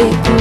be